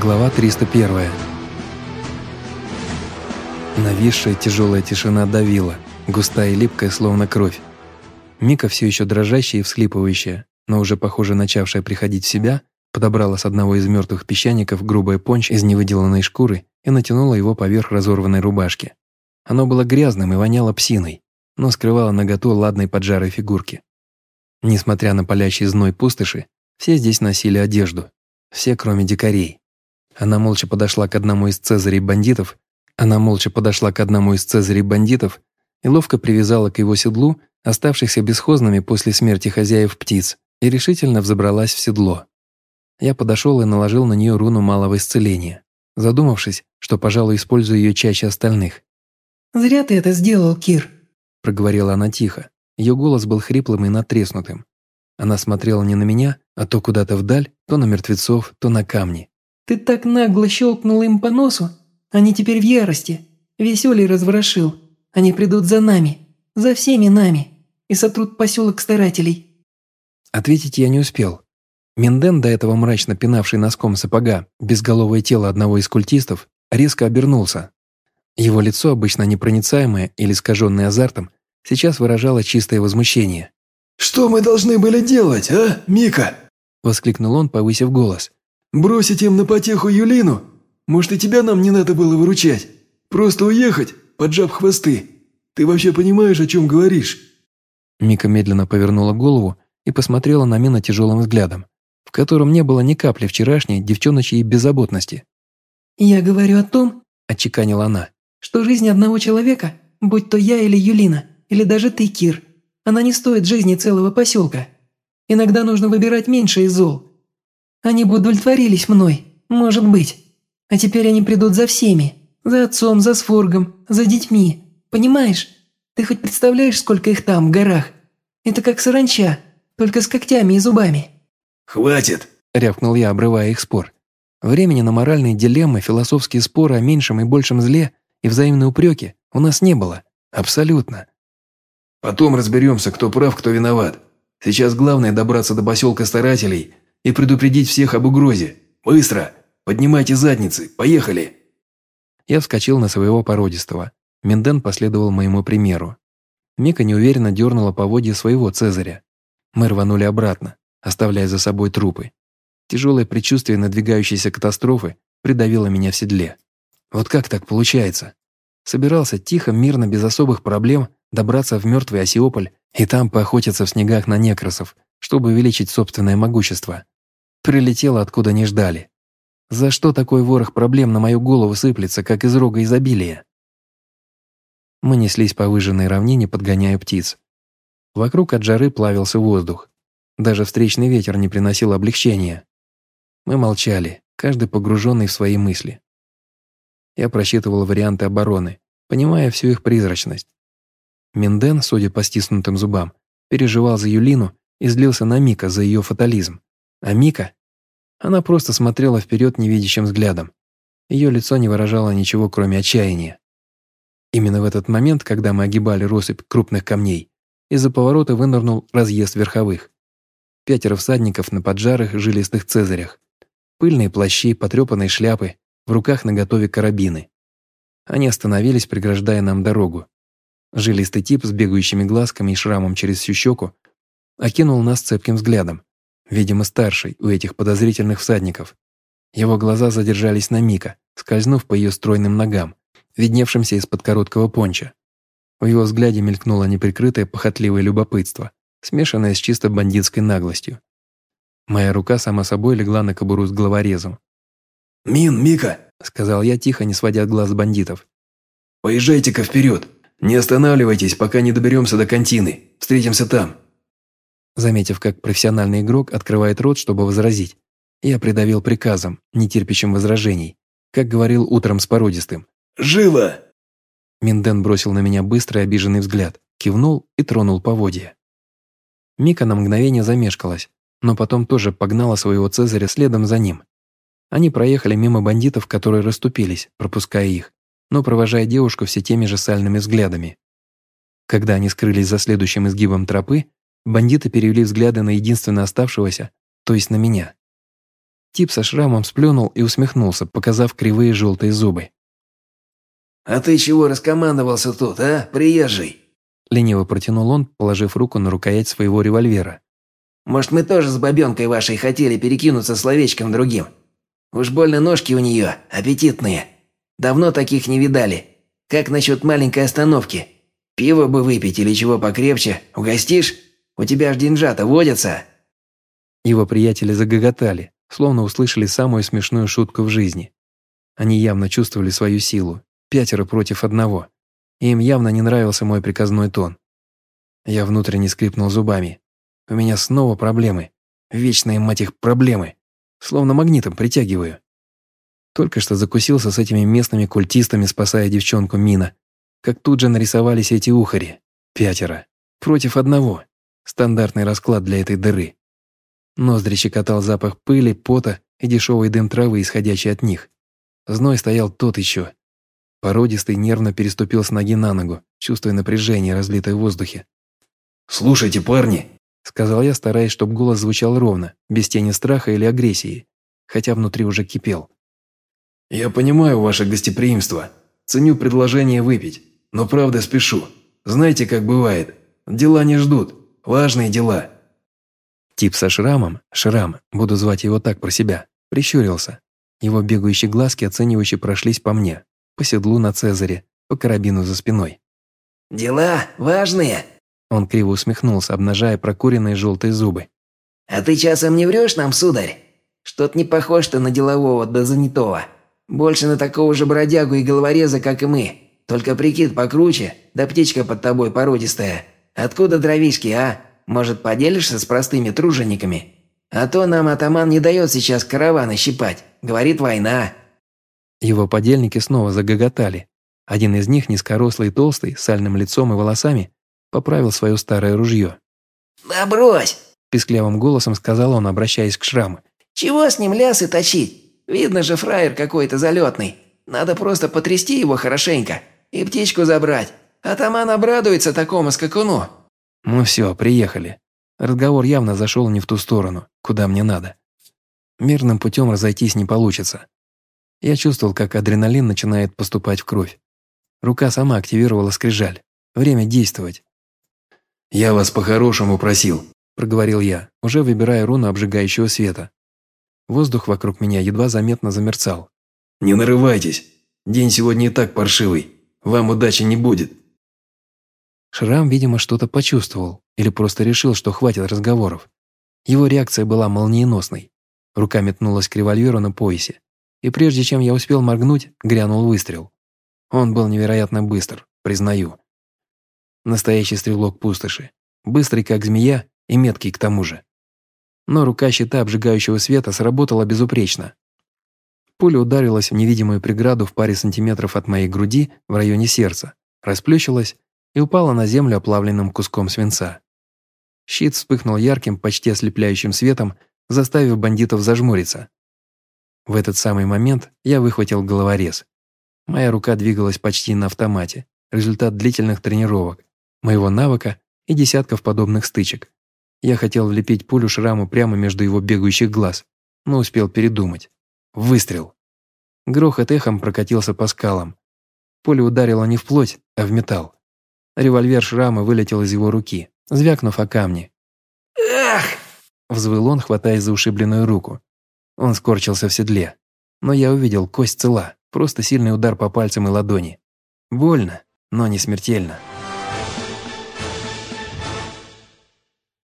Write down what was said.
Глава 301. Нависшая тяжелая тишина давила, густая и липкая, словно кровь. Мика, все еще дрожащая и всхлипывающая, но уже, похоже, начавшая приходить в себя, подобрала с одного из мертвых песчаников грубое понч из невыделанной шкуры и натянула его поверх разорванной рубашки. Оно было грязным и воняло псиной, но скрывало наготу ладной поджарой фигурки. Несмотря на палящий зной пустоши, все здесь носили одежду. Все, кроме дикарей. Она молча подошла к одному из цезарей бандитов, она молча подошла к одному из цезарей бандитов и ловко привязала к его седлу оставшихся бесхозными после смерти хозяев птиц и решительно взобралась в седло. Я подошел и наложил на нее руну малого исцеления, задумавшись, что, пожалуй, использую ее чаще остальных. «Зря ты это сделал, Кир», – проговорила она тихо. Ее голос был хриплым и натреснутым. Она смотрела не на меня, а то куда-то вдаль, то на мертвецов, то на камни. Ты так нагло щелкнул им по носу. Они теперь в ярости. Веселей разворошил. Они придут за нами. За всеми нами. И сотрут поселок старателей. Ответить я не успел. Минден, до этого мрачно пинавший носком сапога безголовое тело одного из культистов, резко обернулся. Его лицо, обычно непроницаемое или искаженное азартом, сейчас выражало чистое возмущение. «Что мы должны были делать, а, Мика?» – воскликнул он, повысив голос. Бросить им на потеху Юлину? Может, и тебя нам не надо было выручать? Просто уехать, поджав хвосты. Ты вообще понимаешь, о чем говоришь?» Мика медленно повернула голову и посмотрела на Мина тяжелым взглядом, в котором не было ни капли вчерашней девчоночьей беззаботности. «Я говорю о том, – отчеканила она, – что жизнь одного человека, будь то я или Юлина, или даже ты, Кир, она не стоит жизни целого поселка. Иногда нужно выбирать меньше из зол, они бы удовлетворились мной, может быть. А теперь они придут за всеми. За отцом, за Сфоргом, за детьми. Понимаешь? Ты хоть представляешь, сколько их там, в горах? Это как саранча, только с когтями и зубами». «Хватит!» – рявкнул я, обрывая их спор. Времени на моральные дилеммы, философские споры о меньшем и большем зле и взаимные упреки у нас не было. Абсолютно. «Потом разберемся, кто прав, кто виноват. Сейчас главное добраться до поселка старателей и предупредить всех об угрозе. Быстро! Поднимайте задницы! Поехали!» Я вскочил на своего породистого. Менден последовал моему примеру. Мика неуверенно дернула поводья своего Цезаря. Мы рванули обратно, оставляя за собой трупы. Тяжелое предчувствие надвигающейся катастрофы придавило меня в седле. Вот как так получается? Собирался тихо, мирно, без особых проблем добраться в мертвый Осиополь и там поохотиться в снегах на некросов, чтобы увеличить собственное могущество. Прилетело, откуда не ждали. За что такой ворох проблем на мою голову сыплется, как из рога изобилия? Мы неслись по выжженной равнине, подгоняя птиц. Вокруг от жары плавился воздух. Даже встречный ветер не приносил облегчения. Мы молчали, каждый погруженный в свои мысли. Я просчитывал варианты обороны, понимая всю их призрачность. Минден, судя по стиснутым зубам, переживал за Юлину и злился на Мика за ее фатализм. А Мика? Она просто смотрела вперед невидящим взглядом. Ее лицо не выражало ничего, кроме отчаяния. Именно в этот момент, когда мы огибали россыпь крупных камней, из-за поворота вынырнул разъезд верховых. Пятеро всадников на поджарых жилистых цезарях. Пыльные плащи, потрепанные шляпы, в руках наготове карабины. Они остановились, преграждая нам дорогу. Жилистый тип с бегающими глазками и шрамом через всю щеку окинул нас цепким взглядом видимо старший у этих подозрительных всадников. Его глаза задержались на Мика, скользнув по ее стройным ногам, видневшимся из-под короткого понча. В его взгляде мелькнуло неприкрытое похотливое любопытство, смешанное с чисто бандитской наглостью. Моя рука сама собой легла на кобуру с главорезом. «Мин, Мика!» – сказал я, тихо, не сводя глаз бандитов. «Поезжайте-ка вперед! Не останавливайтесь, пока не доберемся до контины. Встретимся там!» Заметив, как профессиональный игрок открывает рот, чтобы возразить, я придавил приказом, не терпящим возражений, как говорил утром с породистым. «Живо!» Минден бросил на меня быстрый обиженный взгляд, кивнул и тронул поводья. Мика на мгновение замешкалась, но потом тоже погнала своего Цезаря следом за ним. Они проехали мимо бандитов, которые расступились, пропуская их, но провожая девушку все теми же сальными взглядами. Когда они скрылись за следующим изгибом тропы, Бандиты перевели взгляды на единственно оставшегося, то есть на меня. Тип со шрамом сплюнул и усмехнулся, показав кривые желтые зубы. «А ты чего раскомандовался тут, а, приезжий?» Лениво протянул он, положив руку на рукоять своего револьвера. «Может, мы тоже с бабенкой вашей хотели перекинуться словечком другим? Уж больно ножки у нее аппетитные. Давно таких не видали. Как насчет маленькой остановки? Пиво бы выпить или чего покрепче? Угостишь? У тебя ж деньжата водятся?» Его приятели загоготали, словно услышали самую смешную шутку в жизни. Они явно чувствовали свою силу, пятеро против одного, и им явно не нравился мой приказной тон. Я внутренне скрипнул зубами. У меня снова проблемы. Вечные, мать их, проблемы. Словно магнитом притягиваю. Только что закусился с этими местными культистами, спасая девчонку Мина. Как тут же нарисовались эти ухари. Пятеро. Против одного. Стандартный расклад для этой дыры. Ноздри щекотал запах пыли, пота и дешевой дым травы, исходящий от них. Зной стоял тот еще. Породистый нервно переступил с ноги на ногу, чувствуя напряжение, разлитое в воздухе. «Слушайте, парни!» — сказал я, стараясь, чтобы голос звучал ровно, без тени страха или агрессии, хотя внутри уже кипел. «Я понимаю ваше гостеприимство, ценю предложение выпить, но правда спешу. Знаете, как бывает, дела не ждут, важные дела. Тип со шрамом, Шрам, буду звать его так про себя, прищурился. Его бегающие глазки оценивающе прошлись по мне, по седлу на Цезаре, по карабину за спиной. «Дела важные?» Он криво усмехнулся, обнажая прокуренные желтые зубы. «А ты часом не врешь нам, сударь? Что-то не похож ты на делового да занятого. Больше на такого же бродягу и головореза, как и мы. Только прикид покруче, да птичка под тобой породистая. Откуда дровишки, а? Может, поделишься с простыми тружениками? А то нам атаман не дает сейчас караваны щипать. Говорит, война». Его подельники снова загоготали. Один из них, низкорослый и толстый, с сальным лицом и волосами, поправил свое старое ружье. «Да брось!» – писклявым голосом сказал он, обращаясь к шраму. «Чего с ним лясы точить? Видно же, фраер какой-то залетный. Надо просто потрясти его хорошенько и птичку забрать. Атаман обрадуется такому скакуну». Ну все, приехали. Разговор явно зашел не в ту сторону, куда мне надо. Мирным путем разойтись не получится. Я чувствовал, как адреналин начинает поступать в кровь. Рука сама активировала скрижаль. Время действовать. «Я вас по-хорошему просил», – проговорил я, уже выбирая руну обжигающего света. Воздух вокруг меня едва заметно замерцал. «Не нарывайтесь. День сегодня и так паршивый. Вам удачи не будет». Шрам, видимо, что-то почувствовал или просто решил, что хватит разговоров. Его реакция была молниеносной. Рука метнулась к револьверу на поясе, и прежде чем я успел моргнуть, грянул выстрел. Он был невероятно быстр, признаю. Настоящий стрелок пустоши. Быстрый, как змея, и меткий к тому же. Но рука щита обжигающего света сработала безупречно. Пуля ударилась в невидимую преграду в паре сантиметров от моей груди в районе сердца, расплющилась и упала на землю оплавленным куском свинца. Щит вспыхнул ярким, почти ослепляющим светом, заставив бандитов зажмуриться. В этот самый момент я выхватил головорез. Моя рука двигалась почти на автомате, результат длительных тренировок, моего навыка и десятков подобных стычек. Я хотел влепить пулю шраму прямо между его бегающих глаз, но успел передумать. Выстрел. Грохот эхом прокатился по скалам. Пуля ударила не в плоть, а в металл. Револьвер шрама вылетел из его руки, звякнув о камни. «Ах!» – взвыл он, хватаясь за ушибленную руку. Он скорчился в седле. Но я увидел, кость цела, просто сильный удар по пальцам и ладони. Больно, но не смертельно.